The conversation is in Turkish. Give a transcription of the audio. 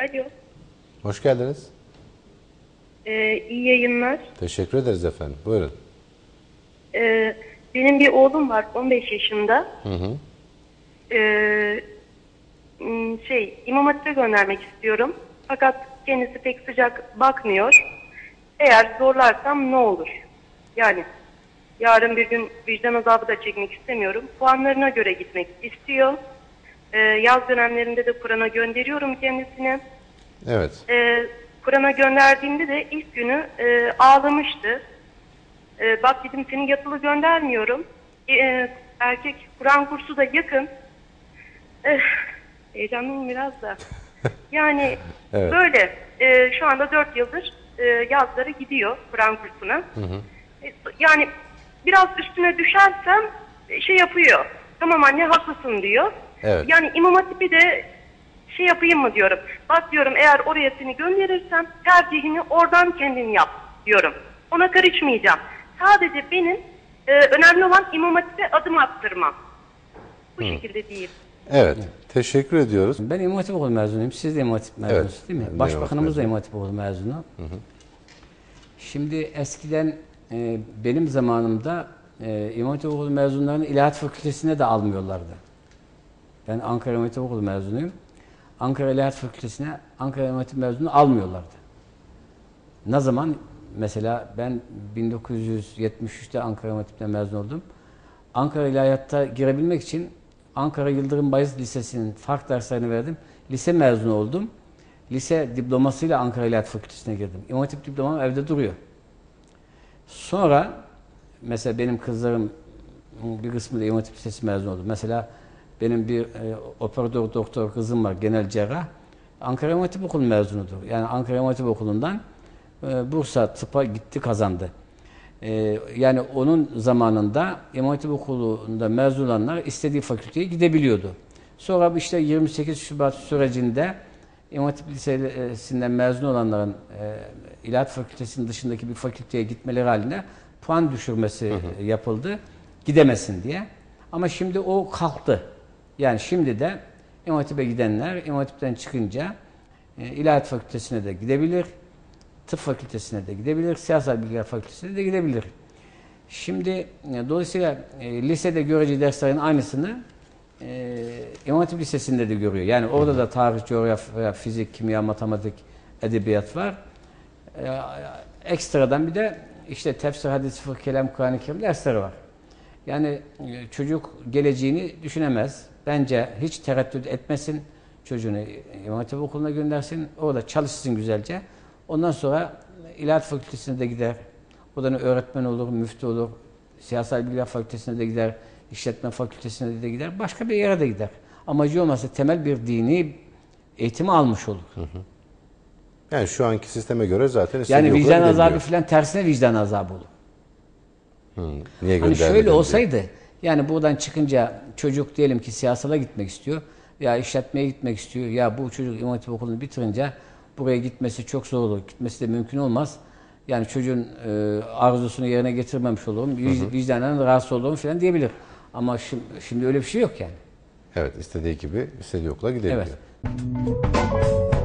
Alo. Hoş geldiniz. Ee, iyi yayınlar. Teşekkür ederiz efendim. Buyurun. Ee, benim bir oğlum var 15 yaşında. Ee, m, şey İmam Hatip'e göndermek istiyorum. Fakat kendisi pek sıcak bakmıyor. Eğer zorlarsam ne olur? Yani yarın bir gün vicdan azabı da çekmek istemiyorum. Puanlarına göre gitmek istiyor. Ee, yaz dönemlerinde de Kur'an'a gönderiyorum kendisine. Evet. e, Kur'an'a gönderdiğimde de ilk günü e, ağlamıştı. E, bak dedim seni yatılı göndermiyorum. E, e, erkek Kur'an kursu da yakın. Eh, heyecanlıyım biraz da. Yani Evet. böyle e, şu anda dört yıldır e, yazları gidiyor Kur'an kursuna. E, yani biraz üstüne düşersem e, şey yapıyor. Tamam anne haklısın diyor. Evet. Yani İmam Hatip'i de şey yapayım mı diyorum. Bak diyorum eğer oraya seni gönderirsem tercihini oradan kendin yap diyorum. Ona karışmayacağım. Sadece benim e, önemli olan İmam Hatip'e adım attırmam. Bu şekilde diyeyim. Evet. Teşekkür ediyoruz. Ben İmam Hatip Okulu mezunuyum. Siz de İmam Hatip mezununuz Evet, değil mi? de Başbakanımız da İmam Hatip Okulu mezunu. Şimdi eskiden e, benim zamanımda e, İmam Hatip Okulu mezunlarını İlahiyat Fakültesine de almıyorlardı. Ben Ankara İmam Hatip Okulu mezunuyum. Ankara İlahiyat Fakültesine Ankara İmam Hatip mezunu almıyorlardı. Ne zaman? Mesela ben 1973'te Ankara İmam Hatip'ten mezun oldum. Ankara İlahiyat'ta girebilmek için Ankara Yıldırım Bayezid Lisesi'nin fark derslerini verdim. Lise mezunu oldum. Lise diplomasıyla Ankara İlahiyat Fakültesi'ne girdim. İmam Hatip diplomam evde duruyor. Sonra mesela benim kızlarım bir kısmı da İmam Hatip Lisesi mezunu oldu. Mesela benim bir e, operatör doktor kızım var, genel cerrah. Ankara İmam Hatip Okulu mezunudur. Yani Ankara İmam Hatip Okulu'ndan e, Bursa tıpa gitti kazandı. E, yani onun zamanında İmam Hatip Okulu'nda mezun olanlar istediği fakülteye gidebiliyordu. Sonra işte 28 Şubat sürecinde İmam Hatip Lisesi'nden mezun olanların e, İlahiyat Fakültesi'nin dışındaki bir fakülteye gitmeleri halinde puan düşürmesi e, yapıldı. Gidemesin diye. Ama şimdi o kalktı. Yani şimdi de İmam Hatip'e gidenler İmam Hatip'ten çıkınca e, İlahiyat Fakültesi'ne de gidebilir. Tıp Fakültesi'ne de gidebilir. Siyasal Bilgiler Fakültesi'ne de gidebilir. Şimdi e, dolayısıyla e, lisede göreceği derslerin aynısını e, İmam Hatip Lisesi'nde de görüyor. Yani orada da tarih, coğrafya, fizik, kimya, matematik, edebiyat var. E, ekstradan bir de işte tefsir, hadis, fıkıh, kelam, Kur'an-ı Kerim dersleri var. Yani e, çocuk geleceğini düşünemez. Bence hiç tereddüt etmesin. Çocuğunu İmam Hatip Okulu'na göndersin. Orada çalışsın güzelce. Ondan sonra İlahiyat Fakültesi'ne de gider. Oradan öğretmen olur, müftü olur. Siyasal Bilgiler Fakültesi'ne de gider. işletme Fakültesi'ne de gider. Başka bir yere de gider. Amacı olmasa temel bir dini eğitimi almış olur. Yani şu anki sisteme göre zaten Yani vicdan azabı filan tersine vicdan azabı olur. Niye Hani şöyle diye. olsaydı yani buradan çıkınca çocuk diyelim ki siyasala gitmek istiyor. Ya işletmeye gitmek istiyor. Ya bu çocuk İmam Hatip Okulu'nu bitirince buraya gitmesi çok zor olur. Gitmesi de mümkün olmaz. Yani çocuğun e, arzusunu yerine getirmemiş olurum. Vic- Vicdanen rahatsız olurum falan diyebilir. Ama şimdi, şimdi öyle bir şey yok yani. Evet istediği gibi istediği okula gidebiliyor. Evet.